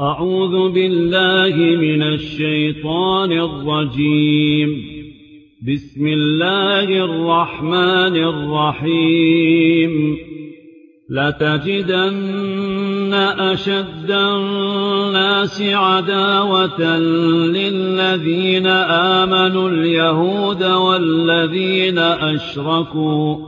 أعوذ بالله من الشيطان الرجيم. بسم الله الرحمن الرحيم. لتجدن أشد الناس عداوة للذين آمنوا اليهود والذين أشركوا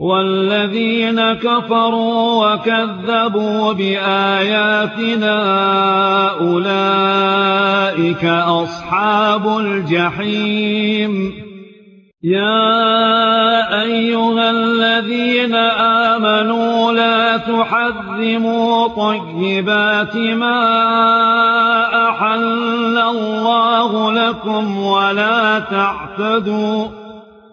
والذين كفروا وكذبوا بآياتنا أولئك أصحاب الجحيم. يا أيها الذين آمنوا لا تحذموا طيبات ما أحل الله لكم ولا تعتدوا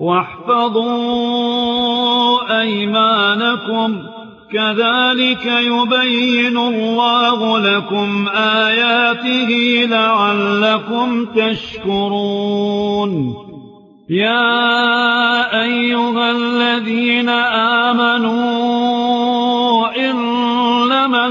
واحفظوا أيمانكم. كذلك يبين الله لكم آياته لعلكم تشكرون. يا أيها الذين آمنون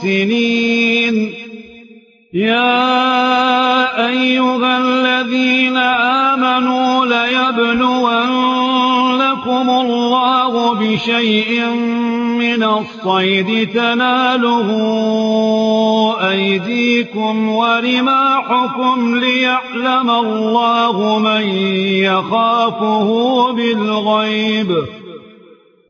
السنين يا أيها الذين آمنوا ليبلونكم الله بشيء من الصيد. تناله أيديكم ورماحكم ليعلم الله من يخافه بالغيب.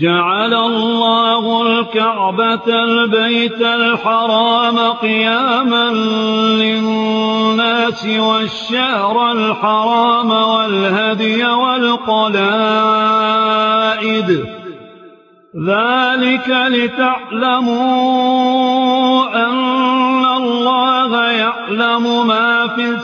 جعل الله الكعبة البيت الحرام قياما للناس والشهر الحرام والهدي والقلائد. ذلك لتعلموا أن الله يعلم ما في السماء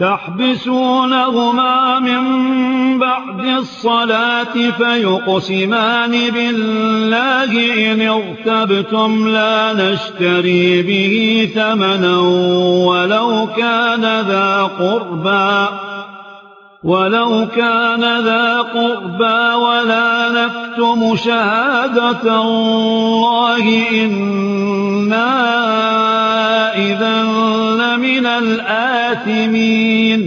تحبسونهما من بعد الصلاة فيقسمان بالله إن ارتبتم لا نشتري به ثمنا ولو كان ذا قربا ولو كان ذا قربا ولا نفتر أَحْكَمْتُمْ شَهَادَةَ اللَّهِ إِنَّا إِذًا لَّمِنَ الْآثِمِينَ.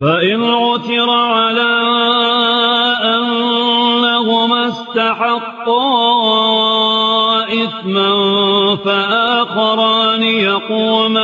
فَإِنْ عُثِرَ عَلَى أَنَّهُمَا اسْتَحَقَّا إِثْمًا فَآخَرَانِ يَقُومَا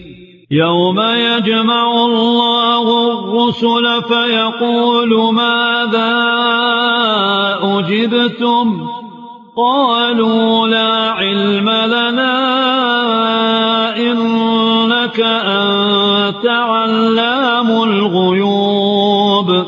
يوم يجمع الله الرسل فيقول ماذا أجبتم؟ قالوا لا علم لنا إنك أنت علام الغيوب.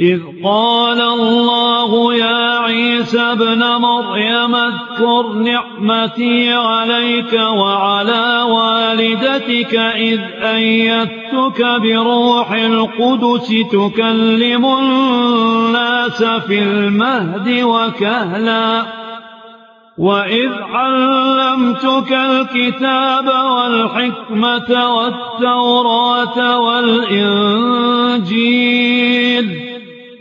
إذ قال الله يا عيسى بن مريم واذكر نعمتي عليك وعلى والدتك إذ أيتك بروح القدس تكلم الناس في المهد وكهلا وإذ علمتك الكتاب والحكمة والتوراة والإنجيل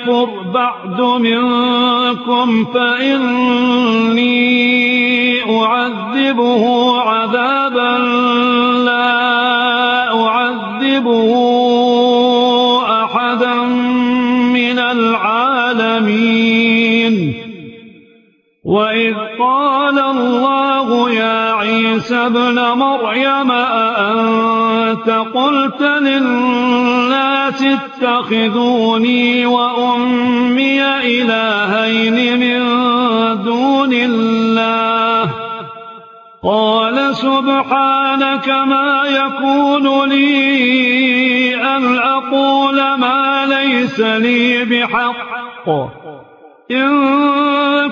يكفر بعد منكم فإني أعذبه عذابا لا أعذبه أحدا من العالمين. وإذ قال الله ابن مريم أأنت قلت للناس اتخذوني وأمي إلهين من دون الله؟ قال سبحانك ما يكون لي أن أقول ما ليس لي بحق. إن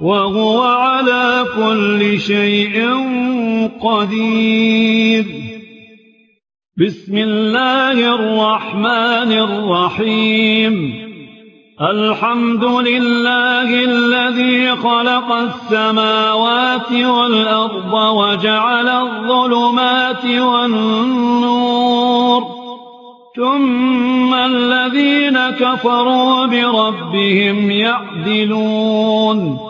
وهو على كل شيء قدير. بسم الله الرحمن الرحيم. الحمد لله الذي خلق السماوات والأرض وجعل الظلمات والنور. ثم الذين كفروا بربهم يعدلون.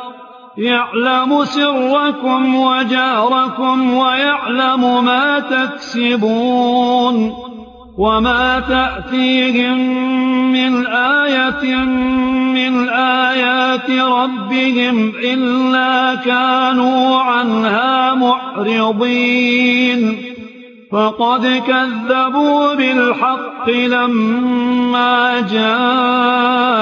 يعلم سركم وجاركم ويعلم ما تكسبون وما تأتيهم من آية من آيات ربهم إلا كانوا عنها معرضين. فقد كذبوا بالحق لما جاءهم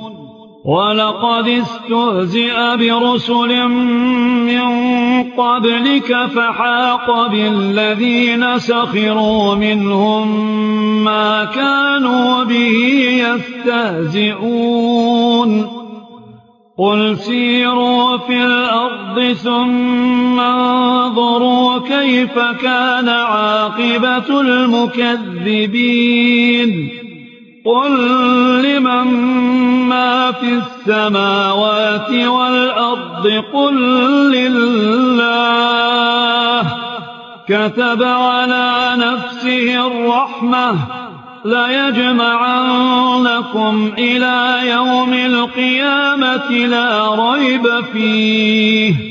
وَلَقَدْ اسْتُهْزِئَ بِرُسُلٍ مِّن قَبْلِكَ فَحَاقَ بِالَّذِينَ سَخِرُوا مِنْهُمْ مَا كَانُوا بِهِ يَسْتَهْزِئُونَ قل سيروا في الأرض ثم انظروا كيف كان عاقبة المكذبين قل لمن ما في السماوات والأرض قل لله كتب على نفسه الرحمة لا يجمعنكم إلى يوم القيامة لا ريب فيه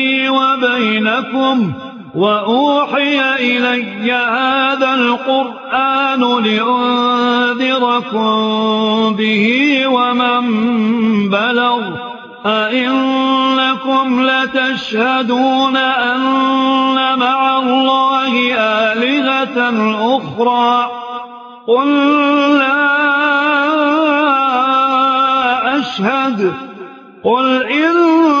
وبينكم وأوحي إلي هذا القرآن لأنذركم به ومن بلغ أئنكم لتشهدون أن مع الله آلهة أخرى قل لا أشهد قل إن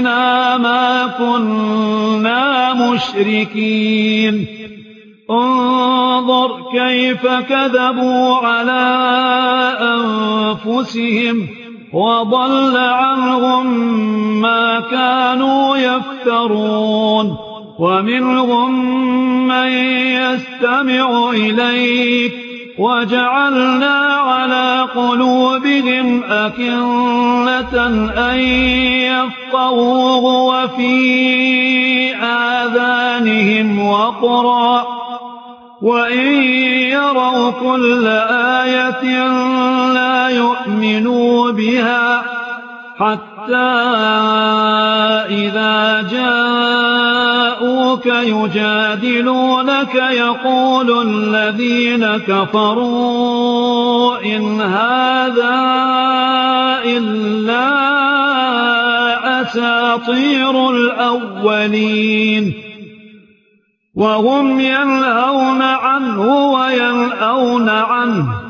ربنا ما كنا مشركين انظر كيف كذبوا على أنفسهم وضل عنهم ما كانوا يفترون ومنهم من يستمع إليك وجعلنا على قلوبهم أكنة أن يَفْقَهُوهُ وفي آذانهم وقرا. وإن يروا كل آية لا يؤمنوا بها حتى إذا جاءوك يجادلونك يقول الذين كفروا إن هذا إلا أساطير الأولين وهم ينهون عنه وينهون عنه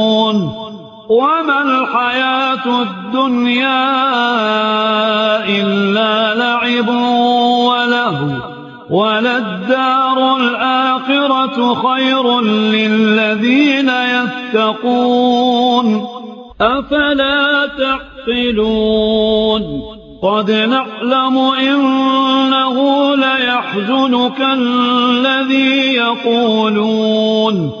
وما الحياة الدنيا إلا لعب وله وللدار الآخرة خير للذين يتقون أفلا تعقلون قد نعلم إنه ليحزنك الذي يقولون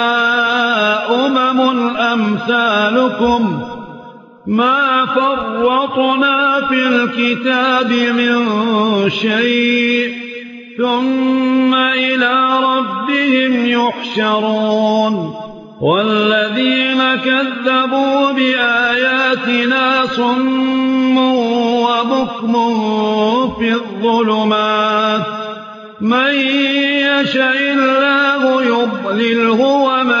أَمْثَالُكُمْ ما فرطنا في الكتاب من شيء ثم إلى ربهم يحشرون والذين كذبوا بآياتنا صم وبكم في الظلمات من يشاء الله يضلله ومن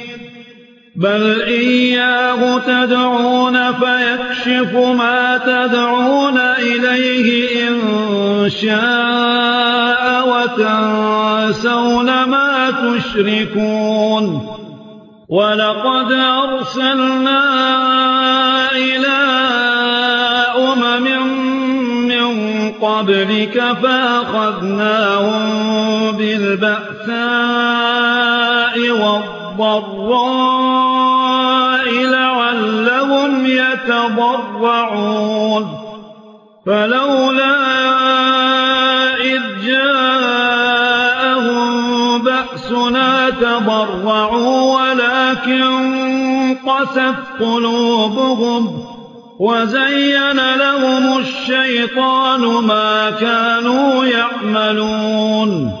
بَلْ إِيَّاهُ تَدْعُونَ فَيَكْشِفُ مَا تَدْعُونَ إِلَيْهِ إِن شَاءَ وَتَنسَوْنَ مَا تُشْرِكُونَ وَلَقَدْ أَرْسَلْنَا إِلَىٰ أُمَمٍ مِّن قَبْلِكَ فَأَخَذْنَاهُم بِالْبَأْسَاءِ وَالضَّرَّاءِ وَعُودٍ فَلَوْلَا إِذْ جَاءَهُم بَأْسُنَا تَضَرَّعُوا وَلَٰكِن قَسَتْ قُلُوبُهُمْ وَزَيَّنَ لَهُمُ الشَّيْطَانُ مَا كَانُوا يَعْمَلُونَ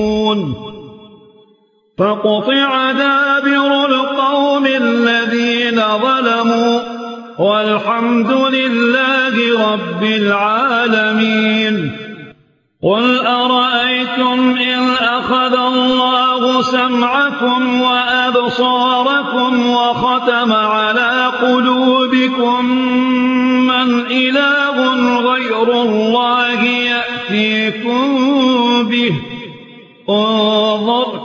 فقطع دابر القوم الذين ظلموا والحمد لله رب العالمين قل أرأيتم إن أخذ الله سمعكم وأبصاركم وختم على قلوبكم من إله غير الله يأتيكم به انظر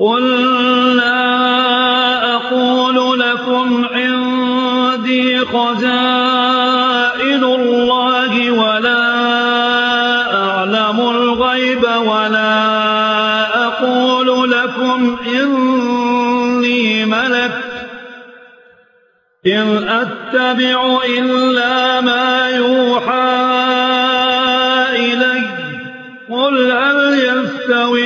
قُلْ لَا أَقُولُ لَكُمْ عِندِي خَزَائِنُ اللَّهِ وَلَا أَعْلَمُ الْغَيْبَ وَلَا أَقُولُ لَكُمْ إِنِّي مَلَكٌ ۖ إِنْ أَتَّبِعُ إِلَّا مَا يُوحَىٰ إِلَيَّ ۖ قُلْ هَلْ يَسْتَوِي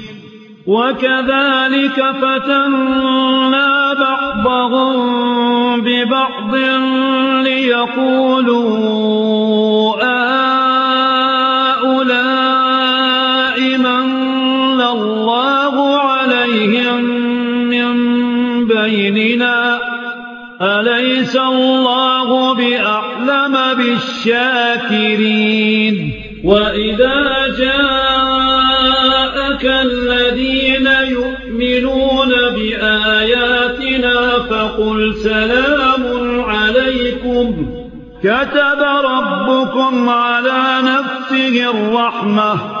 وَكَذَلِكَ فَتَنَّا بَعْضَهُم بِبَعْضٍ لِيَقُولُوا أولاء مَنَّ اللَّهُ عَلَيْهِم مِّن بَيْنِنَا أَلَيْسَ اللَّهُ بِأَعْلَمَ بِالشَّاكِرِينَ وَإِذَا جَاءَ الذين يؤمنون بآياتنا فقل سلام عليكم كتب ربكم على نفسه الرحمة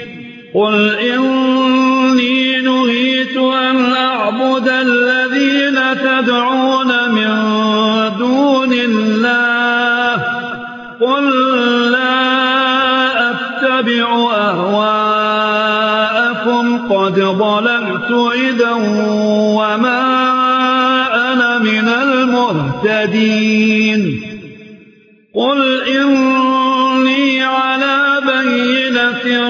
قل إني نهيت أن أعبد الذين تدعون من دون الله قل لا أتبع أهواءكم قد ظلمت إذا وما أنا من المهتدين قل إني على بينة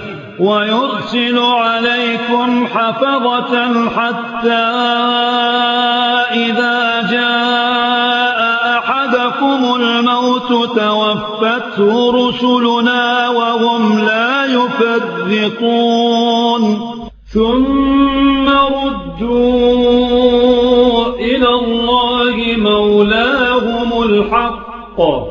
ويرسل عليكم حفظة حتى إذا جاء أحدكم الموت توفته رسلنا وهم لا يفذقون ثم ردوا إلى الله مولاهم الحق.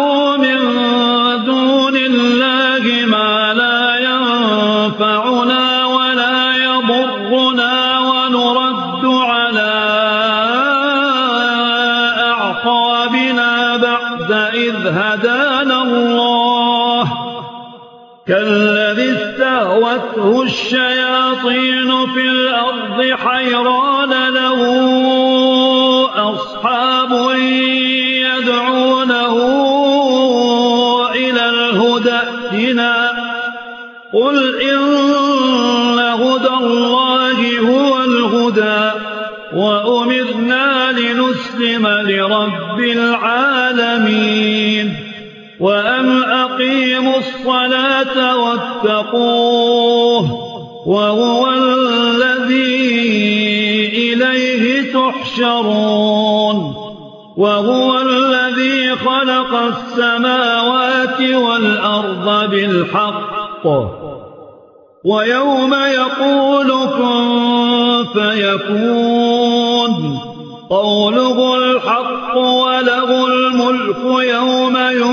له الشَّيَاطِينُ فِي الْأَرْضِ حَيْرَانَ لَهُ أَصْحَابٌ يَدْعُونَهُ إِلَى الْهُدَى ائتنا قُلْ إِنَّ هُدَى اللَّهِ هُوَ الْهُدَى وَأُمِرْنَا لِنُسْلِمَ لِرَبِّ الْعَالَمِينَ وأم وَأَقِيمُوا الصَّلَاةَ وَاتَّقُوهُ وَهُوَ الَّذِي إِلَيْهِ تُحْشَرُونَ وَهُوَ الَّذِي خَلَقَ السَّمَاوَاتِ وَالْأَرْضَ بِالْحَقِّ وَيَوْمَ يَقُولُ كُن فَيَكُونُ قَوْلُهُ الْحَقُّ وَلَهُ الْمُلْكُ يَوْمَ يُنْفَخُ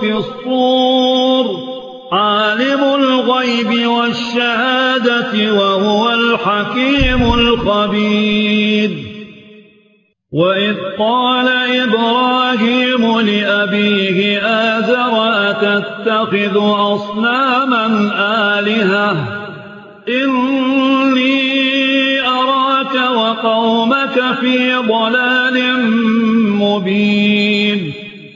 في الصور عالم الغيب والشهادة وهو الحكيم الخبير. وإذ قال إبراهيم لأبيه آذر أتتخذ أصناما آلهة؟ إني أراك وقومك في ضلال مبين.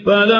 الآفلين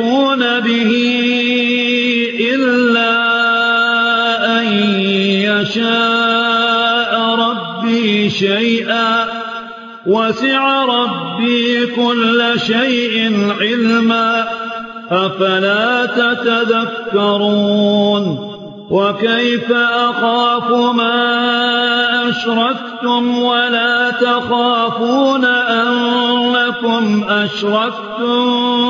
يشركون به إلا أن يشاء ربي شيئا وسع ربي كل شيء علما أفلا تتذكرون وكيف أخاف ما أشرفتم ولا تخافون أنكم أشرفتم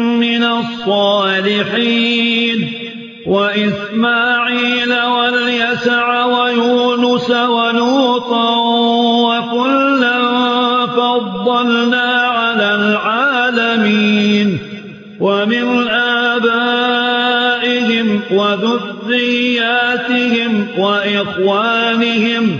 من الصالحين وإسماعيل واليسع ويونس ونوطا وكلا فضلنا على العالمين ومن آبائهم وذرياتهم وإخوانهم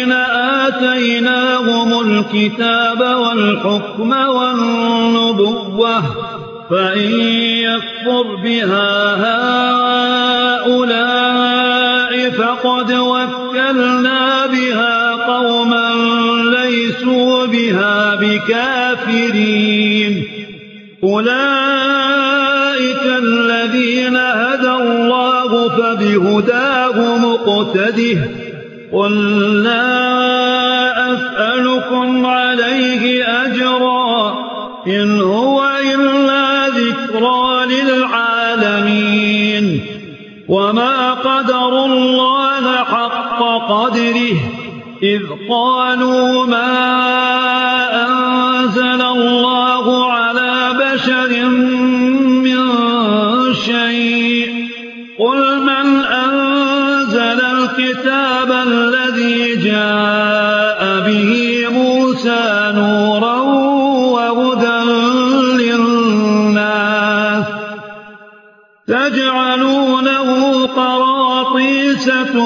آتيناهم الكتاب والحكم والنبوة فإن يكفر بها هؤلاء فقد وكلنا بها قوما ليسوا بها بكافرين أولئك الذين هدى الله فبهداه مقتده قل لا أسألكم عليه أجرا إن هو إلا ذكرى للعالمين وما قدر الله حق قدره إذ قالوا ما أنزل الله على بشر من شيء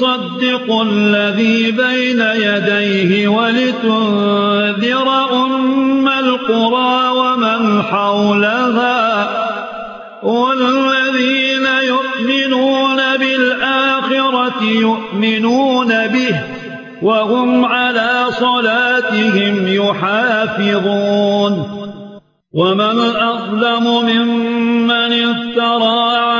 ليصدق الذي بين يديه ولتنذر أم القرى ومن حولها والذين يؤمنون بالآخرة يؤمنون به وهم على صلاتهم يحافظون ومن أظلم ممن افترى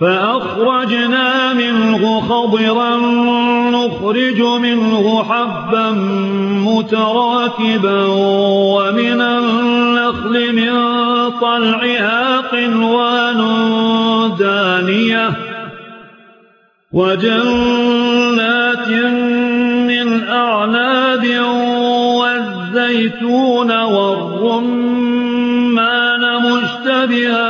فأخرجنا منه خضرا نخرج منه حبا متراكبا ومن النخل من طلعها قنوان دانية وجنات من أعناد والزيتون والرمان مشتبها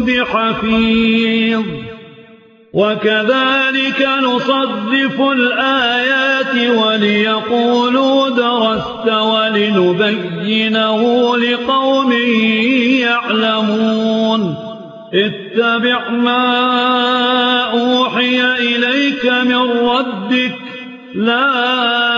بِحَفِيظٍ وَكَذَلِكَ نصدف الْآيَاتِ وَلِيَقُولُوا دَرَسْتَ وَلِنُبَيِّنَهُ لِقَوْمٍ يَعْلَمُونَ اتَّبِعْ مَا أُوحِيَ إِلَيْكَ مِنْ رَبِّكَ لَا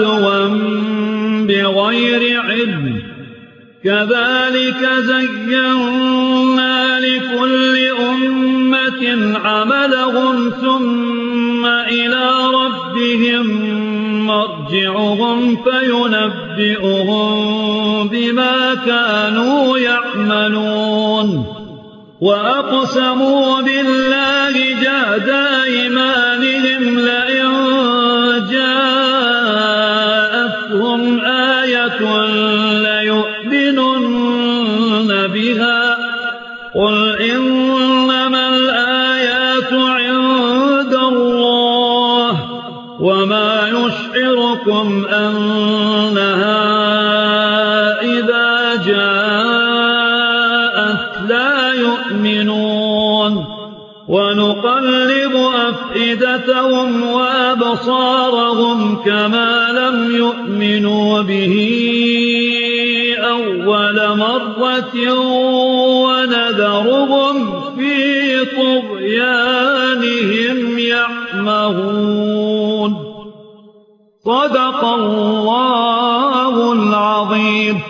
عدوا بغير علم. كذلك زينا لكل أمة عملهم ثم إلى ربهم مرجعهم فينبئهم بما كانوا يعملون. وأقسموا بالله جاد إيمانهم لئن جاد سمعهم وأبصارهم كما لم يؤمنوا به أول مرة ونذرهم في طغيانهم يعمهون صدق الله العظيم